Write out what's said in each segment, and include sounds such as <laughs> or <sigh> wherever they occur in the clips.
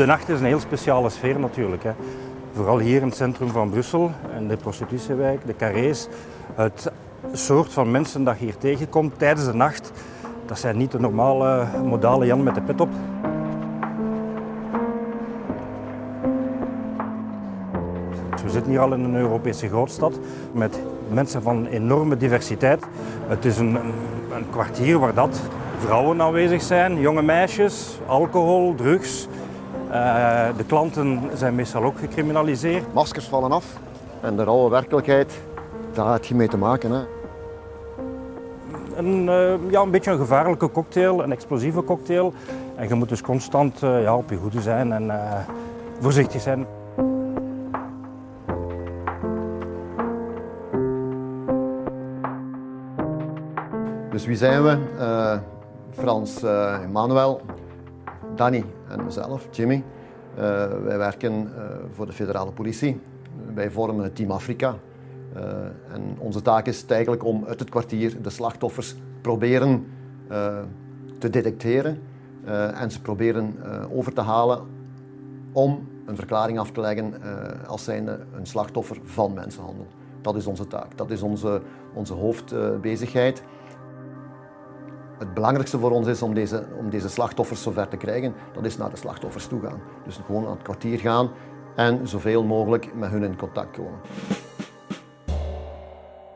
De nacht is een heel speciale sfeer natuurlijk. Hè. Vooral hier in het centrum van Brussel, in de prostitutiewijk, de carrés. Het soort van mensen dat je hier tegenkomt tijdens de nacht, dat zijn niet de normale modale Jan met de pet op. We zitten hier al in een Europese grootstad met mensen van enorme diversiteit. Het is een, een kwartier waar dat vrouwen aanwezig zijn, jonge meisjes, alcohol, drugs. Uh, de klanten zijn meestal ook gecriminaliseerd. Maskers vallen af en de rauwe werkelijkheid, daar heb je mee te maken. Hè. Een, uh, ja, een beetje een gevaarlijke cocktail, een explosieve cocktail. En je moet dus constant uh, ja, op je hoede zijn en voorzichtig zijn. Dus wie zijn we? Frans Emmanuel, Danny en mezelf, Jimmy. Uh, wij werken uh, voor de federale politie. Wij vormen Team Afrika. Uh, en onze taak is eigenlijk om uit het kwartier de slachtoffers proberen te detecteren en ze proberen over te halen om een verklaring af te leggen als zijnde een slachtoffer van mensenhandel. Dat is onze taak, dat is onze, onze hoofdbezigheid het belangrijkste voor ons is om deze, om deze slachtoffers zover te krijgen, dat is naar de slachtoffers toe gaan. Dus gewoon aan het kwartier gaan en zoveel mogelijk met hun in contact komen.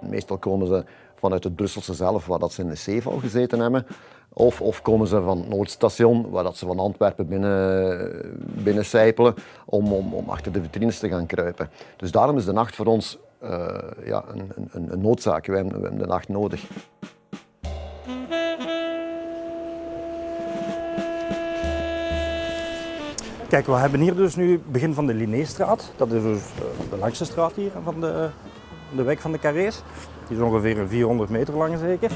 Meestal komen ze vanuit het Brusselse zelf, waar dat ze in de zeeval gezeten hebben. Of, of komen ze van het Noordstation, waar dat ze van Antwerpen binnen, binnen sijpelen, om, om, om achter de vitrines te gaan kruipen. Dus daarom is de nacht voor ons uh, ja, een, een, een noodzaak. We hebben de nacht nodig. Kijk, we hebben hier dus nu het begin van de Linnéestraat. Dat is dus eh, de langste straat hier van de, de wijk van de Carrés. Die is ongeveer 400 meter lang zeker.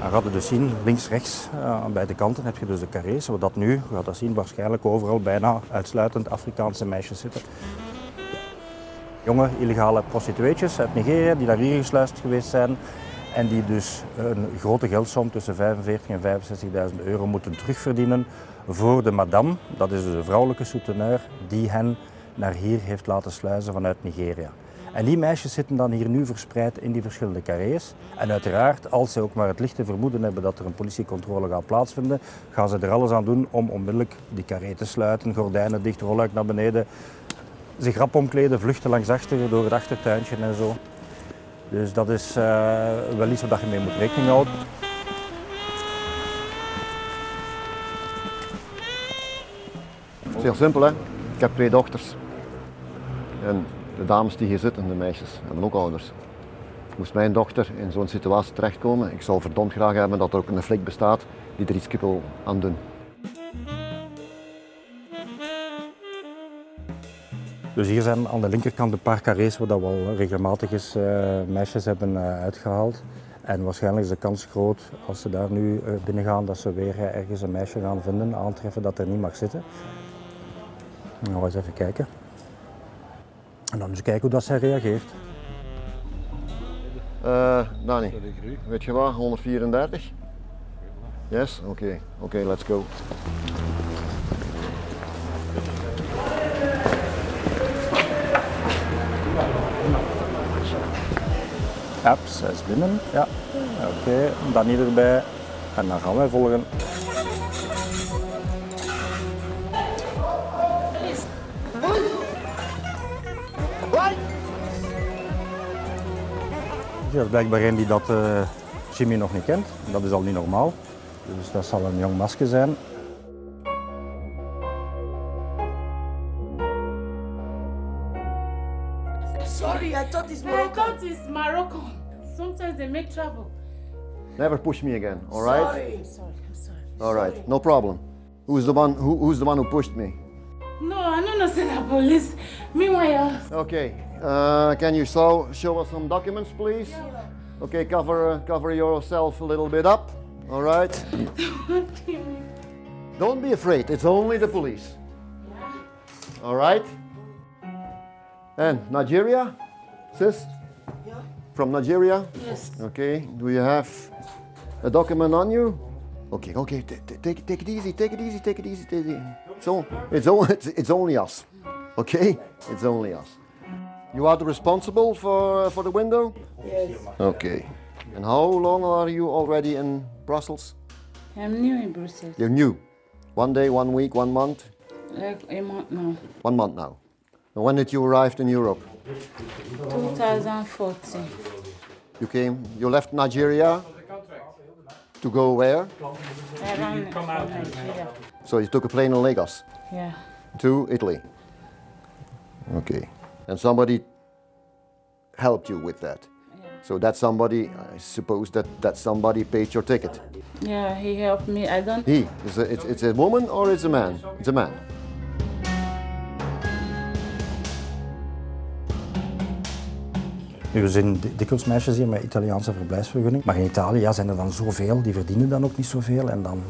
Dan gaat je dus zien, links, rechts, uh, aan beide kanten heb je dus de carrés. Wat dat nu, gaat dat zien, waarschijnlijk overal bijna uitsluitend Afrikaanse meisjes zitten. Jonge illegale prostitueetjes uit Nigeria die daar hier gesluist geweest zijn. En die dus een grote geldsom tussen 45 en 65.000 euro moeten terugverdienen voor de madame, dat is dus de vrouwelijke souteneur, die hen naar hier heeft laten sluizen vanuit Nigeria. En die meisjes zitten dan hier nu verspreid in die verschillende carrés. En uiteraard, als ze ook maar het lichte vermoeden hebben dat er een politiecontrole gaat plaatsvinden, gaan ze er alles aan doen om onmiddellijk die carré te sluiten, gordijnen dicht, rolluik naar beneden, zich rap omkleden, vluchten langs achteren door het achtertuintje en zo. Dus dat is uh, wel iets waar je mee moet rekening houden. Heel simpel, hè. Ik heb twee dochters. En de dames die hier zitten, de meisjes, hebben ook ouders. Moest mijn dochter in zo'n situatie terechtkomen, ik zou verdomd graag hebben dat er ook een flik bestaat die er iets wil aan doen. Dus hier zijn aan de linkerkant een paar carrés waar we al regelmatig eens uh, meisjes hebben uh, uitgehaald. En waarschijnlijk is de kans groot als ze daar nu uh, binnen gaan dat ze weer ergens een meisje gaan vinden, aantreffen dat er niet mag zitten. Nou, eens even kijken. En dan eens kijken hoe dat zij reageert. Uh, Dani, weet je wat? 134? Yes? Oké, okay. oké, okay, let's go. Apps, zij is binnen. Ja. Oké, okay. dan erbij. En dan gaan wij volgen. Er is blijkbaar een die dat uh, Jimmy nog niet kent. Dat is al niet normaal. Dus dat zal een jong masker zijn. Sorry, I thought it's Morocco. I thought it's Morocco. Sometimes they make trouble. Never push me again, all right? Sorry, I'm sorry, I'm sorry. All right, sorry. no problem. Who's the one? Who, who's the one who pushed me? No, I don't know, the police. Meanwhile. Okay, uh, can you show, show us some documents, please? Okay, cover, cover yourself a little bit up. All right? <laughs> Don't be afraid, it's only the police. All right? And Nigeria? Sis? Yeah. From Nigeria? Yes. Okay, do you have a document on you? Okay, okay, take, take it easy, take it easy, take it easy, take it easy. So it's, o- <laughs> it's, it's only us. Okay? It's only us. You are the responsible for, for the window? Yes. Okay. And how long are you already in Brussels? I'm new in Brussels. You're new. One day, one week, one month? Like a month now. One month now. And when did you arrive in Europe? 2014. You came, you left Nigeria to go where? I ran from Nigeria. So you took a plane in Lagos Yeah. to Italy. Okay. And somebody helped you with that. So that somebody, I suppose that that somebody paid your ticket. Yeah, he helped me. I don't. He, is a, it's, it's a woman or it's a man? It's a man. Nu, we zien di- dikwijls meisjes hier met Italiaanse verblijfsvergunning. Maar in Italië ja, zijn er dan zoveel, die verdienen dan ook niet zoveel. En dan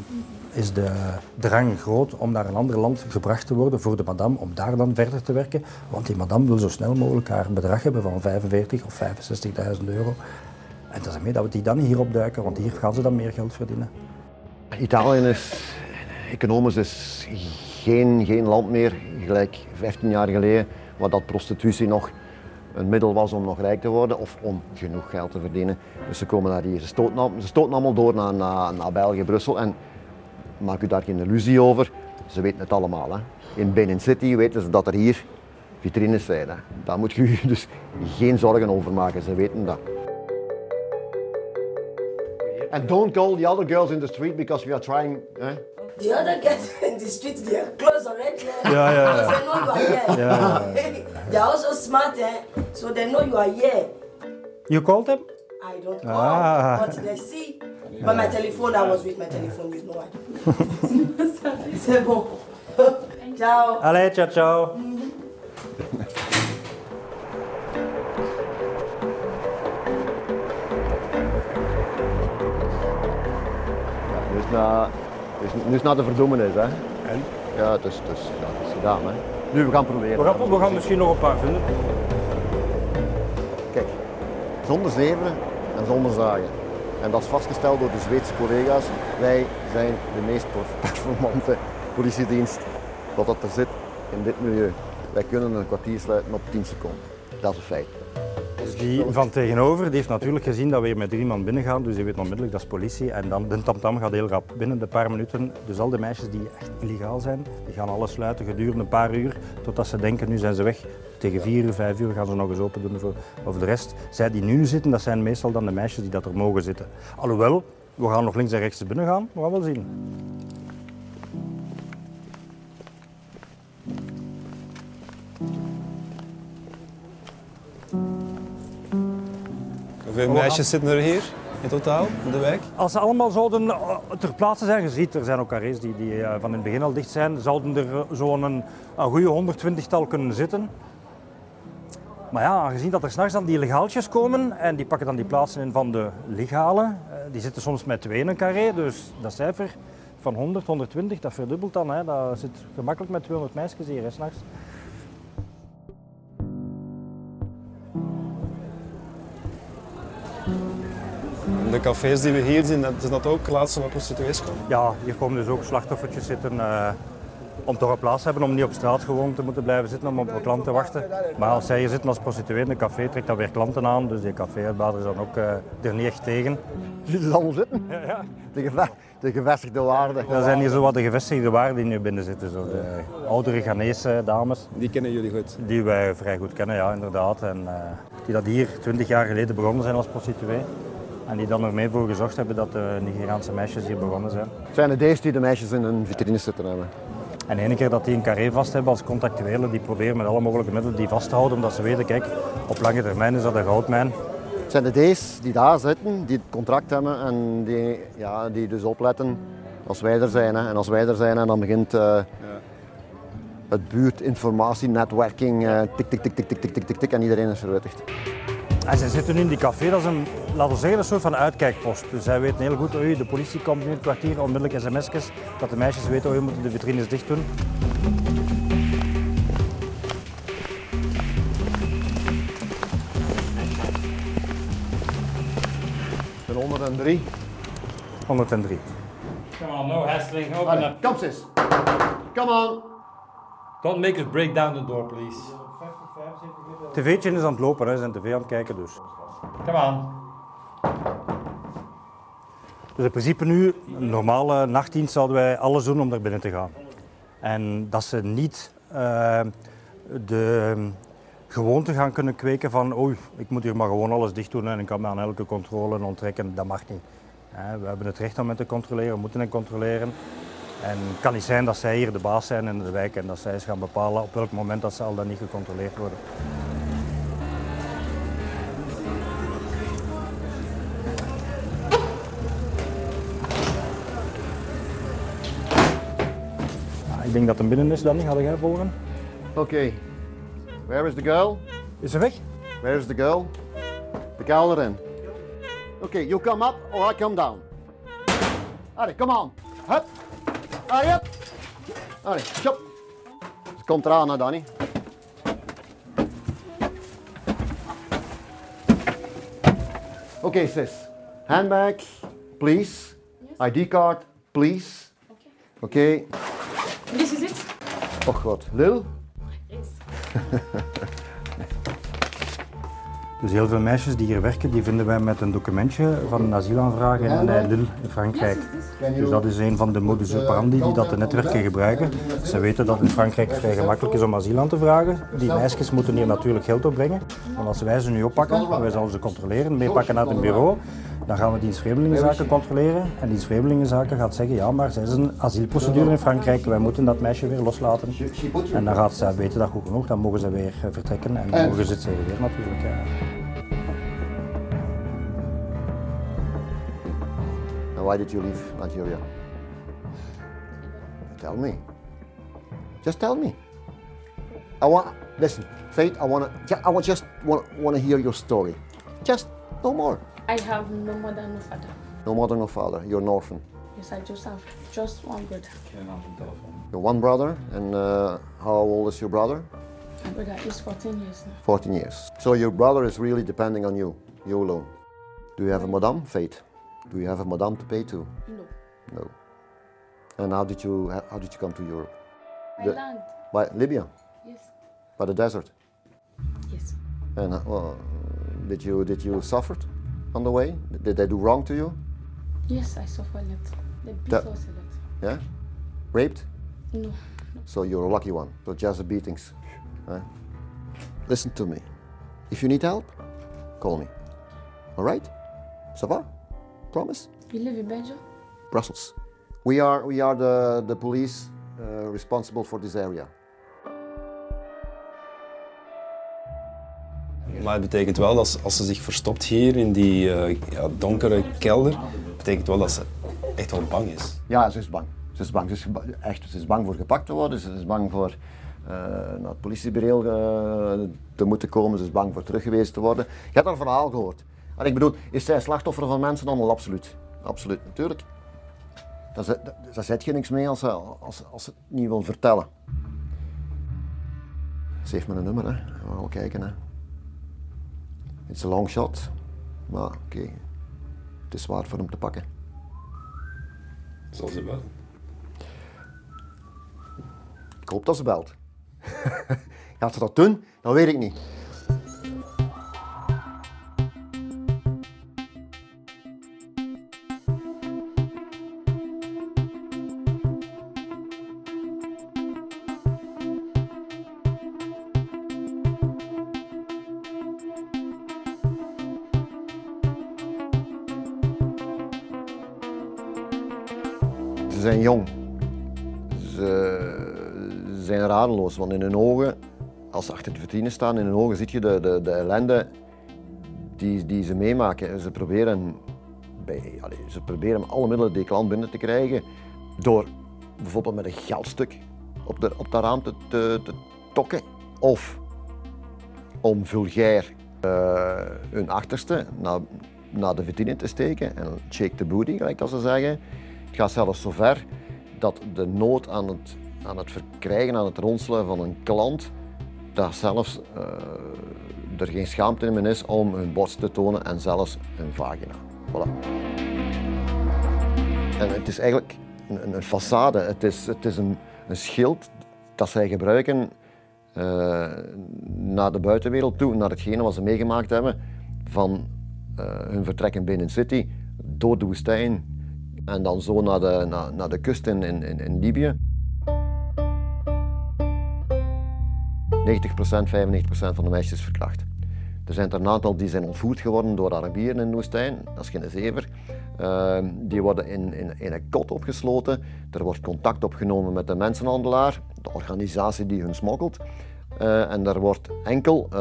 is de drang groot om naar een ander land gebracht te worden voor de madame, om daar dan verder te werken. Want die madame wil zo snel mogelijk haar bedrag hebben van 45 of 65.000 euro. En dat is ermee dat we die dan hier opduiken, want hier gaan ze dan meer geld verdienen. Italië is economisch is geen, geen land meer, gelijk 15 jaar geleden, waar dat prostitutie nog een middel was om nog rijk te worden of om genoeg geld te verdienen. Dus ze komen naar hier, ze stoten, ze stoten allemaal door naar, naar, naar België, Brussel en maak u daar geen illusie over, ze weten het allemaal. Hè. In Benin City weten ze dat er hier vitrines zijn. Hè. Daar moet je u <laughs> dus geen zorgen over maken, ze weten dat. And don't call the other girls in the street because we are trying. Eh? The other guys <laughs> in the street, they are close already. eh? Ja, ja, ja. Because they know you are here. <laughs> they are also smart, eh? so they know you are here. You called them? I don't call, Ah. but they see. But my telephone, I was with my telephone, you know what? <laughs> C'est bon. Ciao. Allee, ciao, ciao. Nu is het na, nu is, nu is het na de verdoemenis. Hè? En? Ja, het is, het, is, ja, het is gedaan. Hè? Nu, we gaan proberen. We gaan, we gaan misschien nog een paar vinden. Zonder zeveren en zonder zagen. En dat is vastgesteld door de Zweedse collega's. Wij zijn de meest <laughs> performante politiedienst dat dat er zit in dit milieu. Wij kunnen een kwartier sluiten op 10 seconden. Dat is een feit. Die van tegenover die heeft natuurlijk gezien dat we hier met drie man binnen gaan, dus die weet onmiddellijk dat is politie. En dan de tamtam gaat heel rap. Binnen de paar minuten, dus al die meisjes die echt illegaal zijn, die gaan alles sluiten gedurende een paar uur, totdat ze denken nu zijn ze weg. Tegen vier uur, vijf uur gaan ze nog eens open doen. Voor, of de rest, zij die nu zitten, dat zijn meestal dan de meisjes die dat er mogen zitten. Alhoewel, we gaan nog links en rechts binnen gaan, we gaan wel zien. Hoeveel meisjes zitten er hier in totaal in de wijk? Als ze allemaal zouden eh, ter plaatse zijn, je ziet, er zijn ook carrés die, die eh, van in het begin al dicht zijn, zouden er eh, zo'n een, een goede 120-tal kunnen zitten. Maar ja, aangezien dat er s'nachts dan die legaaltjes komen en die pakken dan die plaatsen in van de legale, eh, die zitten soms met twee in een carré, dus dat cijfer van 100, 120, dat verdubbelt dan. Hè. Dat zit gemakkelijk met 200 meisjes hier, s'nachts. De cafés die we hier zien, dat is dat ook plaatsen waar prostituees komen. Ja, hier komen dus ook slachtoffertjes zitten eh, om toch een plaats te hebben om niet op straat gewoon te moeten blijven zitten om op een klant te wachten. Maar als zij hier zitten als prostituee in een café, trekt dat weer klanten aan. Dus die caféuitbater is dan ook eh, er niet echt tegen. Zie je ze allemaal zitten? De, geve- de gevestigde waarden. Dat zijn hier zo wat de gevestigde waarden die nu binnen zitten. Zo de oudere Ghanese dames, Die kennen jullie goed. die wij vrij goed kennen, ja inderdaad. En eh, die dat hier 20 jaar geleden begonnen zijn als prostituee. En die dan er mee voor gezorgd hebben dat de Nigeriaanse meisjes hier begonnen zijn. Het zijn de deze die de meisjes in hun vitrines zitten hebben. En ene keer dat die een carré vast hebben als contractuele, die proberen met alle mogelijke middelen die vast te houden, omdat ze weten, kijk, op lange termijn is dat een goudmijn. Het zijn de D's die daar zitten, die het contract hebben en die, ja, die dus opletten als wij er zijn. Hè. En als wij er zijn, en dan begint eh, het buurtinformatienetwerking, eh tik, tik, tik, tik, tik, tik, tik, tik, tik, en iedereen is verwittigd. En zij zitten nu in die café, dat is een, laten we zeggen, een soort van uitkijkpost. Dus zij weten heel goed, oei, de politie komt nu in het kwartier, onmiddellijk sms'jes, dat de meisjes weten, oei, we moeten de vitrines dicht doen. De 103. 103. Come on, no hassling. Open Allee, up. sis. come on. Don't make us break down the door, please. Tv'tje is aan het lopen, hè. ze zijn tv aan het kijken dus. Come on. Dus in principe nu, een normale nachtdienst, zouden wij alles doen om daar binnen te gaan. En dat ze niet eh, de gewoonte gaan kunnen kweken van oei, ik moet hier maar gewoon alles dicht doen en ik kan me aan elke controle onttrekken. Dat mag niet. We hebben het recht om hen te controleren, we moeten hen controleren. En het kan niet zijn dat zij hier de baas zijn in de wijk en dat zij eens gaan bepalen op welk moment dat ze al dan niet gecontroleerd worden. Ah, Ik denk dat hem binnen is, Danny. Ga jij volgen? Okay. Where is the girl? Is ze weg? Where is the girl? The girl erin. Okay, you come up or I come down. Allee, come on. Hup. Allee, up. Allee, chop. Ze komt eraan, hè, Danny. Okay, sis. Handbag, please. ID card, please. Okay. This is it? Oh god. Lil? Yes. <laughs> Dus heel veel meisjes die hier werken, die vinden wij met een documentje van een asielaanvraag in Lille in Frankrijk. Dus dat is een van de modus operandi die dat de netwerken gebruiken. Ze weten dat in Frankrijk vrij gemakkelijk is om asiel aan te vragen. Die meisjes moeten hier natuurlijk geld opbrengen. Want als wij ze nu oppakken, wij zullen ze controleren, meepakken naar het bureau, dan gaan we dienst Vreemdelingenzaken controleren. En dienst Vreemdelingenzaken gaat zeggen, ja, maar zij is een asielprocedure in Frankrijk, wij moeten dat meisje weer loslaten. En dan gaat zij weten dat goed genoeg, dan mogen ze weer eh, vertrekken en dan mogen ze weer natuurlijk. ja. Why did you leave Nigeria? Tell me. Just tell me. I want listen, Faith. I wanna. I want just want wanna hear your story. Just no more. I have no mother, no father. No mother, no father. You're an orphan. Yes, I just have just one brother. You're one brother, and uh, how old is your brother? My brother is 14 years now. 14 years. So your brother is really depending on you, you alone. Do you have a madam, Faith? Do you have a madam to pay to? No. No. And how did you how did you come to Europe? My The- land. By Libya, Yes. by the desert. Yes. And uh, well, did you did you suffer on the way? Did they do wrong to you? Yes, I suffered a lot. They beat That- us a lot. Yeah, raped. No. So you're a lucky one. So just the beatings. Huh? Listen to me. If you need help, call me. All right? Ça va? Promise? You live in Belgium? Brussels. We are we are the the police uh, responsible for this area. Maar het betekent wel dat als ze zich verstopt hier in die eh, ja, donkere kelder, betekent wel dat ze echt wel bang is. Ja, ze is bang. Ze is bang. Ze is, ba- echt, ze is bang voor gepakt te worden. Ze is bang voor eh, naar het politiebureau eh, te moeten komen. Ze is bang voor teruggewezen te worden. Je hebt haar verhaal gehoord. En ik bedoel, is zij slachtoffer van mensen dan absoluut? Absoluut, natuurlijk. Daar zet, daar- daar zet je niks mee als ze, als, als ze het niet wil vertellen. Ze heeft mijn nummer, hè. We gaan wel kijken, hè. Het is een long shot. Maar oké, het is waard voor hem te pakken. Zal ze wel. Ik hoop dat ze belt. <laughs> Gaat ze dat doen? Dat weet ik niet. Want in hun ogen, als ze achter de vitrine staan, in hun ogen zie je de, de, de ellende die, ze meemaken. Ze proberen, bij, allee, ze proberen alle middelen die klant binnen te krijgen door bijvoorbeeld met een geldstuk op, de, op dat raam te, te, tokken. Of om vulgair eh, hun achterste naar, de vitrine te steken en shake the booty, gelijk dat ze zeggen. Het gaat zelfs zo ver dat de nood aan het, aan het verkrijgen, aan het ronselen van een klant, dat zelfs eh, er geen schaamte in is om hun borst te tonen en zelfs hun vagina. Voilà. En het is eigenlijk een, een, façade, het is, het is een, een schild dat zij gebruiken eh, naar de buitenwereld toe, naar hetgene wat ze meegemaakt hebben van eh, hun vertrek in Benin City, door de woestijn en dan zo naar de, naar, naar de kust in, in, in Libië. 90%, 95% van de meisjes verkracht. Er zijn er een aantal die zijn ontvoerd geworden door Arabieren in de woestijn. Dat is geen zever. Uh, die worden in, in, in, een kot opgesloten. Er wordt contact opgenomen met de mensenhandelaar, de organisatie die hun smokkelt. Uh, en er wordt enkel uh,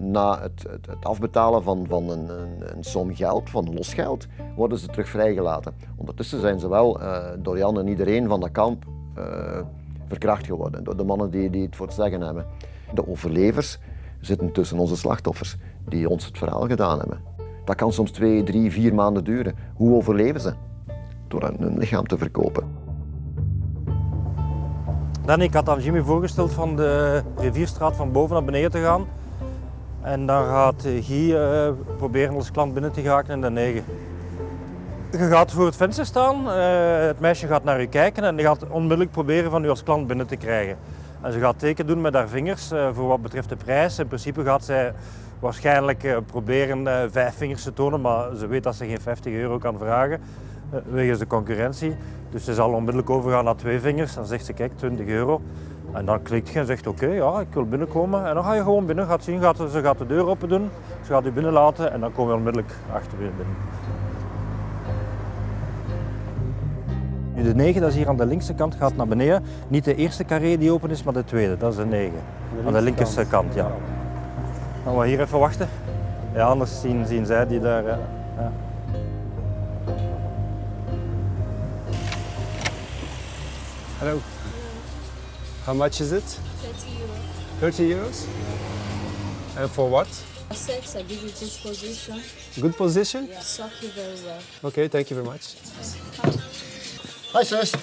na het, het, afbetalen van, van een, een, een, som geld, van losgeld, worden ze terug vrijgelaten. Ondertussen zijn ze wel uh, door Jan en iedereen van dat kamp verkracht geworden, door de mannen die, die het voor het zeggen hebben. De overlevers zitten tussen onze slachtoffers die ons het verhaal gedaan hebben. Dat kan soms twee, drie, vier maanden duren. Hoe overleven ze? Door hun lichaam te verkopen. Dan, ik had aan Jimmy voorgesteld van de rivierstraat van boven naar beneden te gaan. En dan gaat Guy uh, proberen als klant binnen te geraken in de 9. Je gaat voor het venster staan, uh, het meisje gaat naar u kijken en die gaat onmiddellijk proberen van u als klant binnen te krijgen. En ze gaat teken doen met haar vingers uh, voor wat betreft de prijs. In principe gaat zij waarschijnlijk proberen vijf vingers te tonen, maar ze weet dat ze geen 50 euro kan vragen wegens de concurrentie. Dus ze zal onmiddellijk overgaan naar twee vingers. Dan zegt ze, kijk, 20 euro. En dan klikt je en zegt, oké, ja, ik wil binnenkomen. En dan ga je gewoon binnen, gaat zien, gaat, ze gaat de deur open doen. Ze gaat u binnenlaten en dan kom je onmiddellijk achter binnen. De 9, dat is hier aan de linkse kant, gaat naar beneden. Niet de eerste carré die open is, maar de tweede, dat is de 9. De aan de linkerste kant, kant ja. Gaan we hier even wachten. Ja, anders zien, zien zij die daar... Ja. Hello. How much is it? 30 euros. 30 euros? And for what? Sex, I give you good position. Good position? Yeah, suck you very well. Okay, thank you very much. Hi, sis.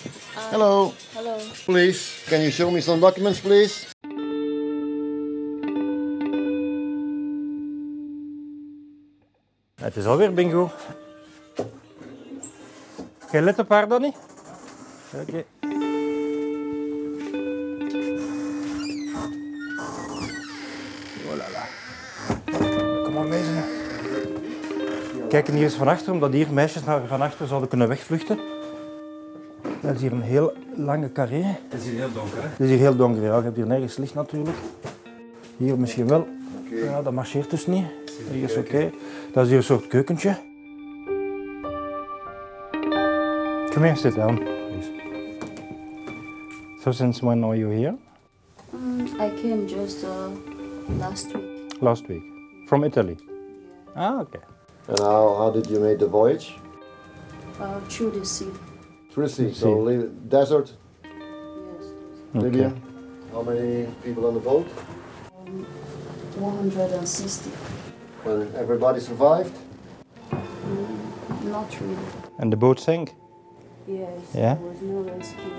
Hello. Hello. Please, can you show me some documents, please? Het is alweer bingo. Geen let op haar, Danny? Oké. Okay. Kom maar mee, ze. Kijken hier eens van achter, omdat hier meisjes naar van achter zouden kunnen wegvluchten. Dat is hier een heel lange carré. Het is hier heel donker, hè? Het is hier heel donker, ja. Je hebt hier nergens licht natuurlijk. Hier misschien wel. Okay. Ja, dat marcheert dus niet. Hier is oké. Okay. Dat is hier een soort keukentje. Come here, sit down. Please. So since when are you here? Um, I came just uh, last week. Last week. From Italy? Ah, okay. And how, how did you make the voyage? Uh, through the sea. Through the sea, so leave desert, Yes. Libya. How many people on the boat? Um, 160. And everybody survived? Mm, not really. And the boat sank? Yes. Yeah? There was no rescue.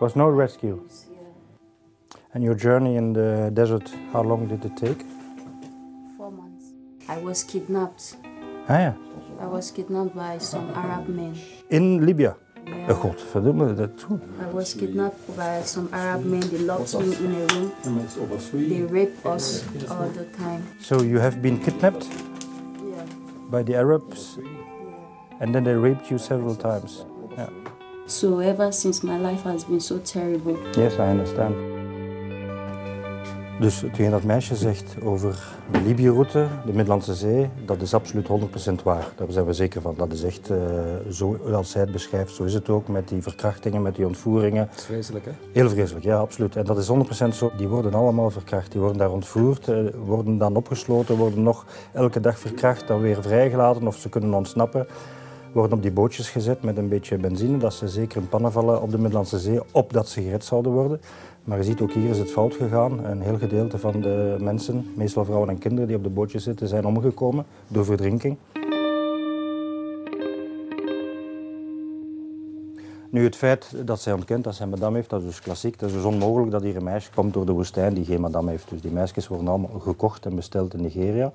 Was no rescue. Yeah. And your journey in the desert, how long did it take? Four months. I was kidnapped. Ah ja. I was kidnapped by some Arab men. In Libya? Yeah. Godverdomme, dat goed. I was kidnapped by some Arab men. They locked me in a room. They raped us all the time. So you have been kidnapped Yeah. by the Arabs and then they raped you several times? Yeah. So ever since my life has been so terrible. Yes, I understand. Dus hetgeen dat meisje zegt over de Libië-route, de Middellandse Zee, dat is absoluut 100% waar. Daar zijn we zeker van. Dat is echt uh, zo, als zij het beschrijft, zo is het ook met die verkrachtingen, met die ontvoeringen. Dat is vreselijk, hè? Heel vreselijk, ja, absoluut. En dat is 100% zo. Die worden allemaal verkracht. Die worden daar ontvoerd, uh, worden dan opgesloten, worden nog elke dag verkracht, dan weer vrijgelaten of ze kunnen ontsnappen. Worden op die bootjes gezet met een beetje benzine, dat ze zeker in pannen vallen op de Middellandse Zee, opdat ze gered zouden worden. Maar je ziet ook hier is het fout gegaan. Een heel gedeelte van de mensen, meestal vrouwen en kinderen die op de bootjes zitten, zijn omgekomen door verdrinking. Nu, het feit dat zij ontkent dat zij madame heeft, dat is dus klassiek. Dat is dus onmogelijk dat hier een meisje komt door de woestijn die geen madame heeft. Dus die meisjes worden allemaal gekocht en besteld in Nigeria.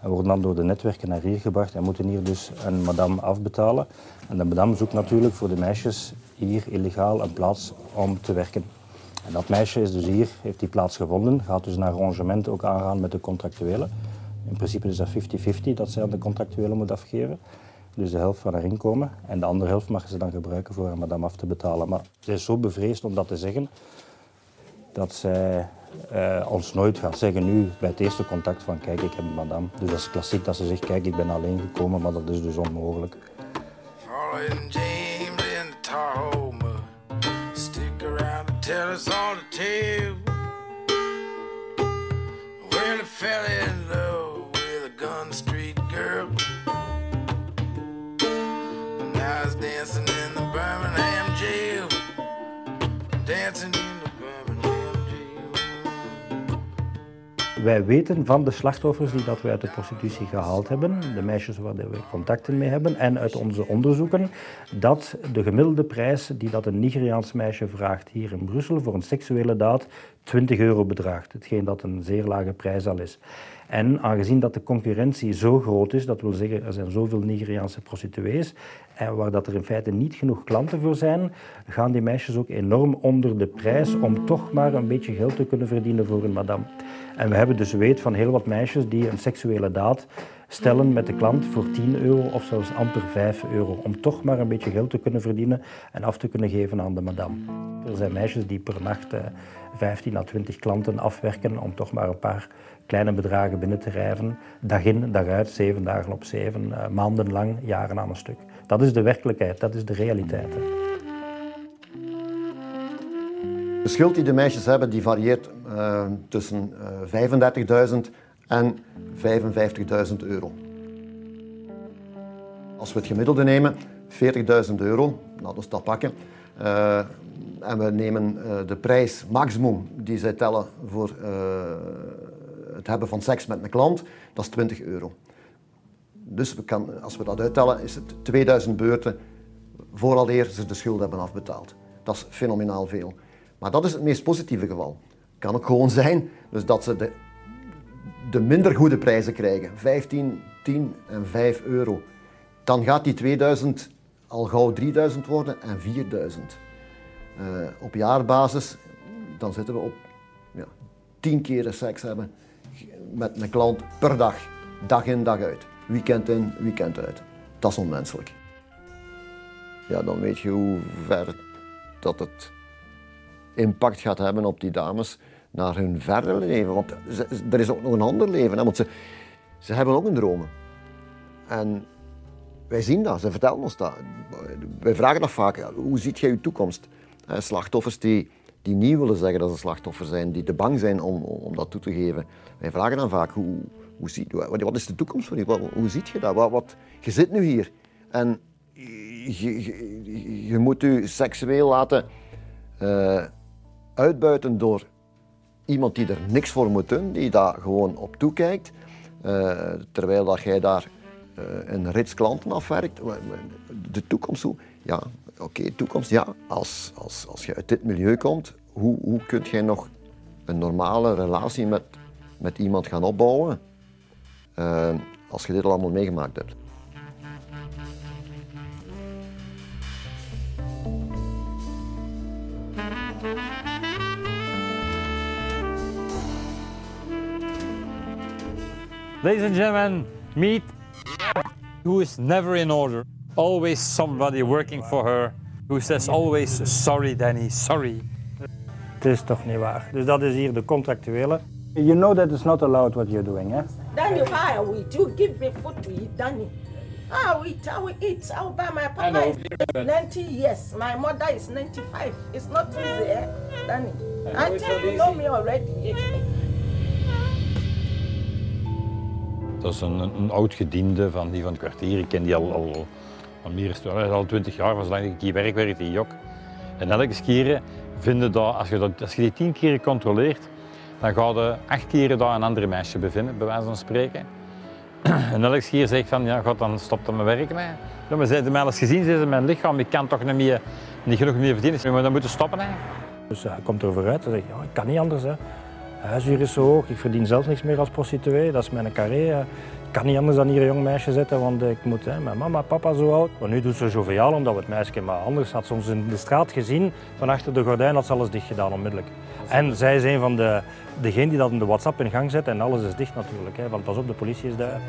En worden dan door de netwerken naar hier gebracht en moeten hier dus een madame afbetalen. En de madame zoekt natuurlijk voor de meisjes hier illegaal een plaats om te werken. Dat meisje is dus hier, heeft die plaats gevonden, gaat dus een arrangement ook aangaan met de contractuele. In principe is dat 50-50 dat zij aan de contractuele moet afgeven. Dus de helft van haar inkomen. En de andere helft mag ze dan gebruiken voor haar madame af te betalen. Maar ze is zo bevreesd om dat te zeggen, dat zij eh, ons nooit gaat zeggen nu bij het eerste contact van kijk, ik heb een madame. Dus dat is klassiek dat ze zegt kijk, ik ben alleen gekomen, maar dat is dus onmogelijk. Tell us all the tale. Well, he fell in love with a gun street girl. And now he's dancing in the Birmingham jail. Dancing Wij weten van de slachtoffers die dat we uit de prostitutie gehaald hebben, de meisjes waar we contacten mee hebben, en uit onze onderzoeken, dat de gemiddelde prijs die dat een Nigeriaans meisje vraagt hier in Brussel voor een seksuele daad 20 euro bedraagt. Hetgeen dat een zeer lage prijs al is. En aangezien dat de concurrentie zo groot is, dat wil zeggen er zijn zoveel Nigeriaanse prostituees, en waar dat er in feite niet genoeg klanten voor zijn, gaan die meisjes ook enorm onder de prijs om toch maar een beetje geld te kunnen verdienen voor een madame. En we hebben dus weet van heel wat meisjes die een seksuele daad stellen met de klant voor 10 euro of zelfs amper 5 euro. Om toch maar een beetje geld te kunnen verdienen en af te kunnen geven aan de madame. Er zijn meisjes die per nacht eh, 15 à 20 klanten afwerken om toch maar een paar kleine bedragen binnen te rijven. Dag in, dag uit, zeven dagen op zeven, eh, maandenlang, jaren aan een stuk. Dat is de werkelijkheid, dat is de realiteit. De schuld die de meisjes hebben, die varieert eh, tussen eh 35.000 en 55.000 euro. Als we het gemiddelde nemen, 40.000 euro, laten we dat pakken. Eh, en we nemen eh, de prijs maximum die zij tellen voor eh, het hebben van seks met een klant, dat is 20 euro. Dus we kan, als we dat uittellen, is het 2000 beurten vooraleer ze de schuld hebben afbetaald. Dat is fenomenaal veel. Maar dat is het meest positieve geval. Kan ook gewoon zijn dus dat ze de, de minder goede prijzen krijgen. 15, 10 en 5 euro. Dan gaat die 2000 al gauw 3000 worden en 4000. Eh, op jaarbasis, dan zitten we op ja, 10 keren seks hebben met een klant per dag. Dag in, dag uit. Weekend in, weekend uit. Dat is onmenselijk. Ja, dan weet je hoe ver dat het impact gaat hebben op die dames naar hun verdere leven. Want er is ook nog een ander leven. Hè? Want ze, ze hebben ook een dromen. En wij zien dat, ze vertellen ons dat. Wij vragen dat vaak, hoe ziet jij je toekomst? Eh, slachtoffers die, die niet willen zeggen dat ze slachtoffer zijn, die te bang zijn om, om dat toe te geven. Wij vragen dan vaak, hoe, hoe ziet, wat, is de toekomst voor je? Hoe ziet je dat? Wat, wat, je zit nu hier en je, je, moet je seksueel laten eh, uitbuiten door iemand die er niks voor moet doen, die daar gewoon op toekijkt, eh, terwijl dat jij daar een rits klanten afwerkt. De toekomst, hoe? Ja, oké, toekomst, ja. Als, als, als je uit dit milieu komt, hoe, hoe kun jij nog een normale relatie met, met iemand gaan opbouwen eh, als je dit al allemaal meegemaakt hebt? Ladies and gentlemen, meet who is never in order. Always somebody working for her who says always sorry Danny, sorry. Het is toch niet waar. Dus dat is hier de contractuele. You know that it's not allowed what you're doing, hè? Danny, how I eat? You give me food to eat, Danny. I will eat, I will eat. I will buy my papa know, is 90 years. My mother is 95. It's not easy, eh, Danny? I, not you know me already. Dat is een, een oud gediende van die van het kwartier. Ik ken die al, al, al meer is al twintig jaar, van zolang ik hier werk, werkt die jok. En elke keer vinden dat, als je, dat, als je die tien keer controleert, dan ga je acht keren daar een andere meisje bevinden, bij wijze van spreken. En elke keer zeg ik van, ja, god, dan stopt dat mijn werk mee. Ja, maar ze hebben mij al eens gezien, ze mijn lichaam, ik kan toch niet, meer, niet genoeg meer verdienen. Maar dan moeten stoppen. Hè. Dus hij komt er vooruit en zegt, ja, ik kan niet anders. Hè. Is zo hoog, ik verdien zelf niks meer als prostituee, dat is mijn carré. Kan niet anders dan hier een jong meisje zetten, want ik moet hè, met mama, papa zo oud. Maar nu doet ze joviaal omdat we het meisje, maar anders had ons in de straat gezien. Van achter de gordijn had ze alles dicht gedaan onmiddellijk. En zij is een van de, degenen die dat in de WhatsApp in gang zet en alles is dicht natuurlijk. Hè, want pas op, de politie is daar.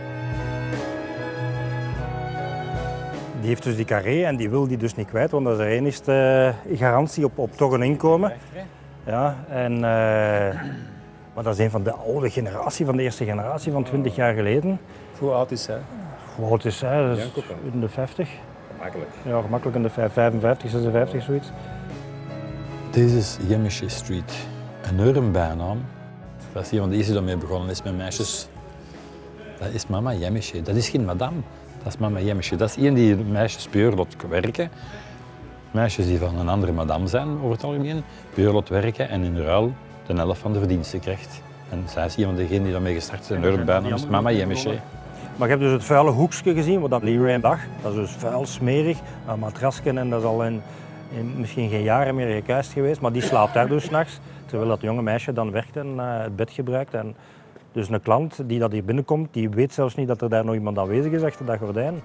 Die heeft dus die carré en die wil die dus niet kwijt, want dat is de enigste eh, garantie op, op toch een inkomen. Ja, en, eh, maar dat is een van de oude generatie, van de eerste generatie van 20 jaar geleden. Hoe oud is hij? Hoe oud is hij? Dat is in de 50. Makkelijk. Ja, gemakkelijk in de vijf- 55, 56, zoiets. Deze is Jemmische Street. Een eure bijnaam. Dat is hier van de eerste die mee begonnen is met meisjes. Dat is mama Jemmische. Dat is geen madame. Dat is mama Jemmische. Dat is iemand die meisjes beurlot werken. Meisjes die van een andere madame zijn, over het algemeen. Beurlot werken en in ruil de helft van de verdiensten krijgt. En zij is een van degenen die daarmee gestart is. Een eure bijnaam is mama Jemmische. Maar je hebt dus het vuile hoekje gezien, wat dat Leroy dag. Dat is dus vuil, smerig, een matrasken en dat is al in, in misschien geen jaren meer gekuist geweest. Maar die slaapt daar dus s'nachts, terwijl dat jonge meisje dan werkt en eh, het bed gebruikt. En dus een klant die dat hier binnenkomt, die weet zelfs niet dat er daar nog iemand aanwezig is achter dat gordijn.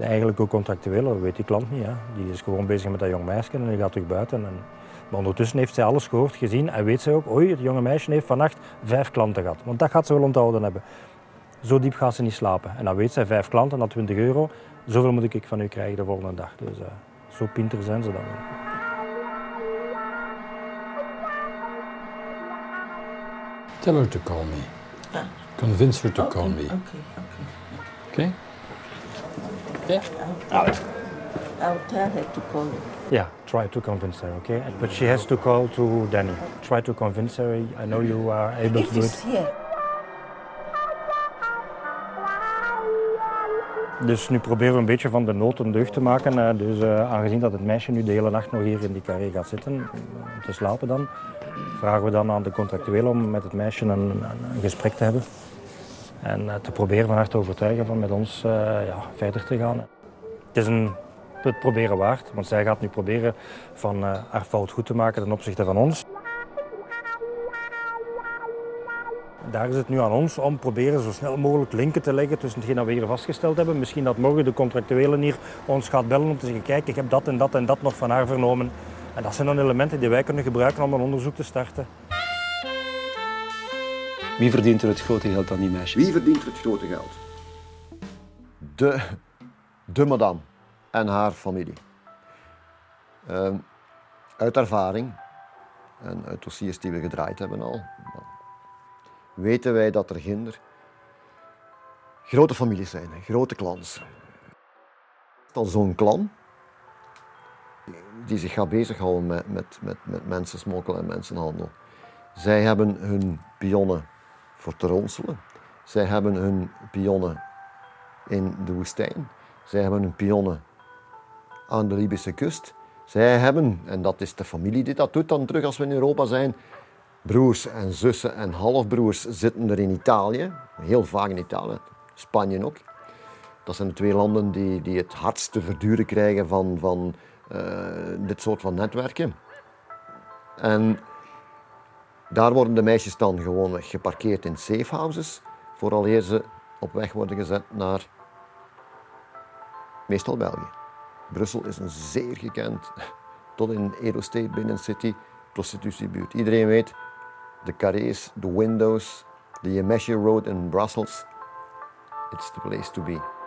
Eigenlijk ook contractueel, dat weet die klant niet. Hè. Die is gewoon bezig met dat jong meisje en die gaat terug buiten. En, maar ondertussen heeft zij alles gehoord, gezien en weet zij ook, oei, het jonge meisje heeft vannacht vijf klanten gehad. Want dat gaat ze wel onthouden hebben. Zo diep gaat ze niet slapen. En dan weet zij, vijf klanten, dat 20 euro, zoveel moet ik van u krijgen de volgende dag. Dus eh, zo pinter zijn ze dan wel. Tell her to call me. Convince her to call me. Okay, Okay? okay. Okay? I'll tell her to call you. Yeah, try to convince her, okay? But she has to call to Danny. Try to convince her. I know you are able to If do he's it. here, Dus nu proberen we een beetje van de nood een deugd te maken. eh, Dus eh, aangezien dat het meisje nu de hele nacht nog hier in die carré gaat zitten, eh, te slapen dan, vragen we dan aan de contractueel om met het meisje een, een, een gesprek te hebben. En te proberen van haar te overtuigen van met ons eh, ja, verder te gaan. Het is een, het proberen waard, want zij gaat nu proberen van eh, haar fout goed te maken ten opzichte van ons. Daar is het nu aan ons om proberen zo snel mogelijk linken te leggen tussen hetgeen dat we hier vastgesteld hebben. Misschien dat morgen de contractuele hier ons gaat bellen om te zeggen, kijk, ik heb dat en dat en dat nog van haar vernomen. En dat zijn dan elementen die wij kunnen gebruiken om een onderzoek te starten. Wie verdient er het grote geld aan die meisjes? Wie verdient er het grote geld? De, de madame en haar familie. Ehm, uit ervaring en uit dossiers die we gedraaid hebben al, weten wij dat er ginder grote families zijn, grote clans. Dan zo'n clan die zich gaat bezighouden met, met, met, met mensensmokkel en mensenhandel. Zij hebben hun pionnen voor te ronselen. Zij hebben hun pionnen in de woestijn. Zij hebben hun pionnen aan de Libische kust. Zij hebben, en dat is de familie die dat doet dan terug als we in Europa zijn, broers en zussen en halfbroers zitten er in Italië, heel vaak in Italië, Spanje ook. Dat zijn de twee landen die, die het hardst te verduren krijgen van, van eh, dit soort van netwerken. En daar worden de meisjes dan gewoon geparkeerd in safehouses, vooraleer ze op weg worden gezet naar meestal België. Brussel is een zeer gekend, tot in Edo State Binnen City, prostitutiebuurt. Iedereen weet, de carrés, de windows, de Yemeshe Road in Brussels, it's the place to be.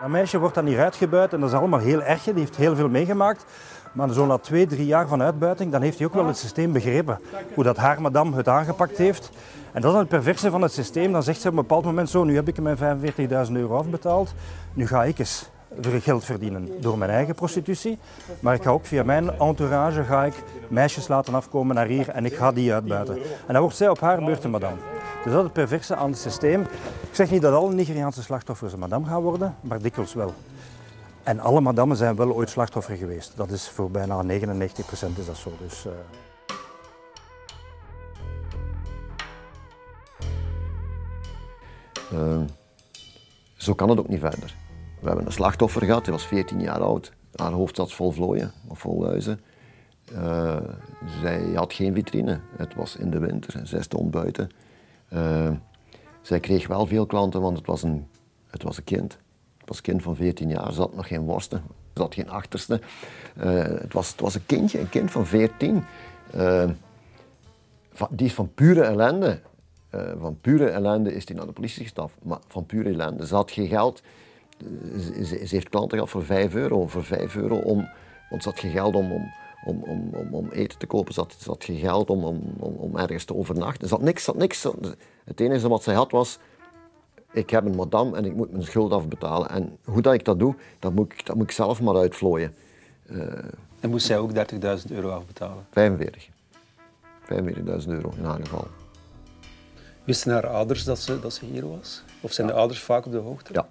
Dat meisje wordt dan hier uitgebuit en dat is allemaal heel erg. Die heeft heel veel meegemaakt. Maar zo na twee, drie jaar van uitbuiting, dan heeft hij ook wel het systeem begrepen. Hoe dat haar madame het aangepakt heeft. En dat is het perverse van het systeem. Dan zegt ze op een bepaald moment zo, nu heb ik mijn 45.000 euro afbetaald. Nu ga ik eens geld verdienen door mijn eigen prostitutie. Maar ik ga ook via mijn entourage ga ik meisjes laten afkomen naar hier en ik ga die uitbuiten. En dan wordt zij op haar beurt een madame. Dus dat is het perverse aan het systeem. Ik zeg niet dat alle Nigeriaanse slachtoffers een madame gaan worden, maar dikwijls wel. En alle madammen zijn wel ooit slachtoffer geweest. Dat is voor bijna 99% is dat zo. Dus, eh, Uh, zo kan het ook niet verder. We hebben een slachtoffer gehad, die was 14 jaar oud. Haar hoofd zat vol vlooien of vol huizen. Uh, zij had geen vitrine. Het was in de winter. Zij stond buiten. Uh, Zij kreeg wel veel klanten, want het was een, het was een kind. Het was een kind van 14 jaar, ze had nog geen worsten, ze had geen achterste. Eh, het, was, het was een kindje, een kind van 14. Eh, die is van pure ellende. Eh, van pure ellende is die naar de politie gestapt. Maar van pure ellende. Ze had geen geld. Eh, Ze, ze- ze heeft klanten gehad voor 5 euro. Voor 5 euro om, want ze had geen geld om, om, om, om, om, om eten te kopen. Ze had, ze had geen geld om, om, om, ergens te overnachten. Ze had niks. Ze had niks. Het enige wat zij had was ik heb een madame en ik moet mijn schuld afbetalen. En hoe dat ik dat doe, dat moet ik, dat moet ik zelf maar uitvlooien. Eh, En moest zij ook 30.000 euro afbetalen? 45. 45.000 euro in haar geval. Wisten haar ouders dat ze, dat ze hier was? Of zijn de ouders vaak op de hoogte? Ja,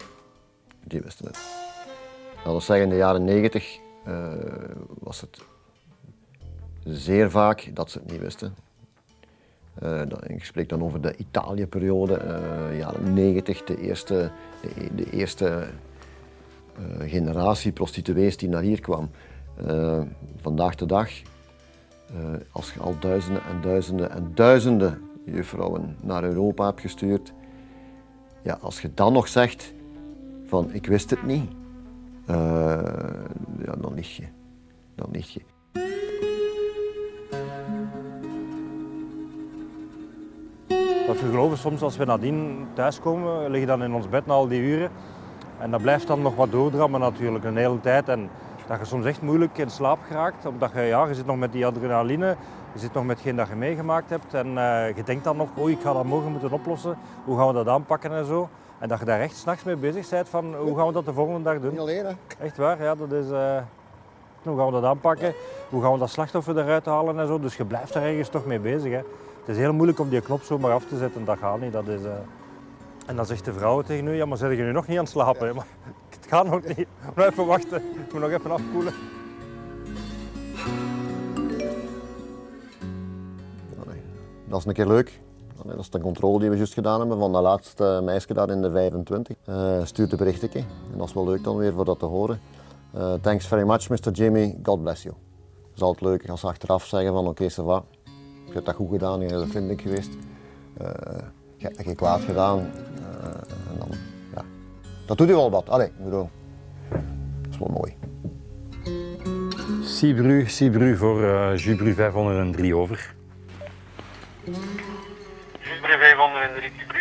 die wisten het. Dat wil zeggen, in de jaren 90 eh, was het zeer vaak dat ze het niet wisten. Eh, ik spreek dan over de Italië-periode, eh, jaren 90, de eerste, de, eerste eh, generatie prostituees die naar hier kwam. Vandaag de dag, als je al duizenden en duizenden en duizenden juffrouwen naar Europa hebt gestuurd, ja, als je dan nog zegt van ik wist het niet, ja, dan lig je. Dan lig je. Wat we geloven soms als we nadien thuiskomen, liggen dan in ons bed na al die uren. En dat blijft dan nog wat doordrammen natuurlijk, een hele tijd. En dat je soms echt moeilijk in slaap geraakt. Omdat je, ja, je zit nog met die adrenaline, je zit nog met hetgeen dat je meegemaakt hebt. En eh, je denkt dan nog, oei, ik ga dat morgen moeten oplossen. Hoe gaan we dat aanpakken en zo. En dat je daar echt s'nachts mee bezig bent van, hoe gaan we dat de volgende dag doen. Niet alleen, hè? Echt waar, ja, dat is... eh, hoe gaan we dat aanpakken? Hoe gaan we dat slachtoffer eruit halen en zo. Dus je blijft daar ergens toch mee bezig. Hè. Het is heel moeilijk om die knop zomaar af te zetten, dat gaat niet. Dat is, eh, En dan zegt de vrouw tegen u, ja maar zit je nu nog niet aan het slapen? hè? Maar, <laughs> het gaat nog niet. Nog even wachten, ik moet nog even afkoelen. Dat is een keer leuk. Dat is de controle die we juist gedaan hebben van dat laatste meisje daar in de 25. Eh stuurt een berichtje. En dat is wel leuk dan weer voor dat te horen. Eh, thanks very much, Mr. Jimmy. God bless you. Het is altijd leuk als ze achteraf zeggen van oké, okay, va. Je hebt dat goed gedaan, je bent vriendelijk geweest. Eh, je hebt geen kwaad gedaan. Eh, en dan, ja. Dat doet u wel wat. Allee, ik bedoel, dat is wel mooi. Cibru, Cibru voor eh Jubru 503 over. Jubru 503 Cibru.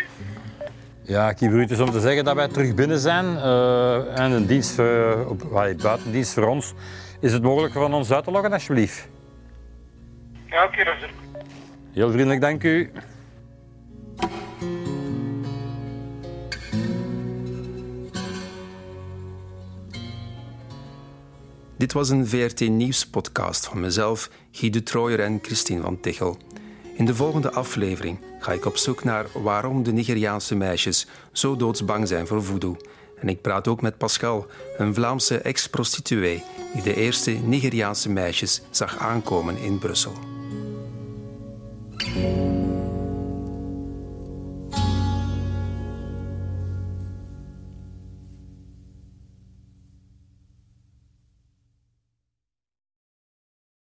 Ja, Kibru, het is om te zeggen dat wij terug binnen zijn eh, en een dienst, eh, op, allee, buitendienst voor ons. Is het mogelijk van ons uit te loggen, alsjeblieft? Ja, oké, dat er. Heel vriendelijk, dank u. Dit was een VRT Nieuws-podcast van mezelf, Guy de en Christine van Tichel. In de volgende aflevering ga ik op zoek naar waarom de Nigeriaanse meisjes zo doodsbang zijn voor voodoo. En ik praat ook met Pascal, een Vlaamse ex-prostituee die de eerste Nigeriaanse meisjes zag aankomen in Brussel. Música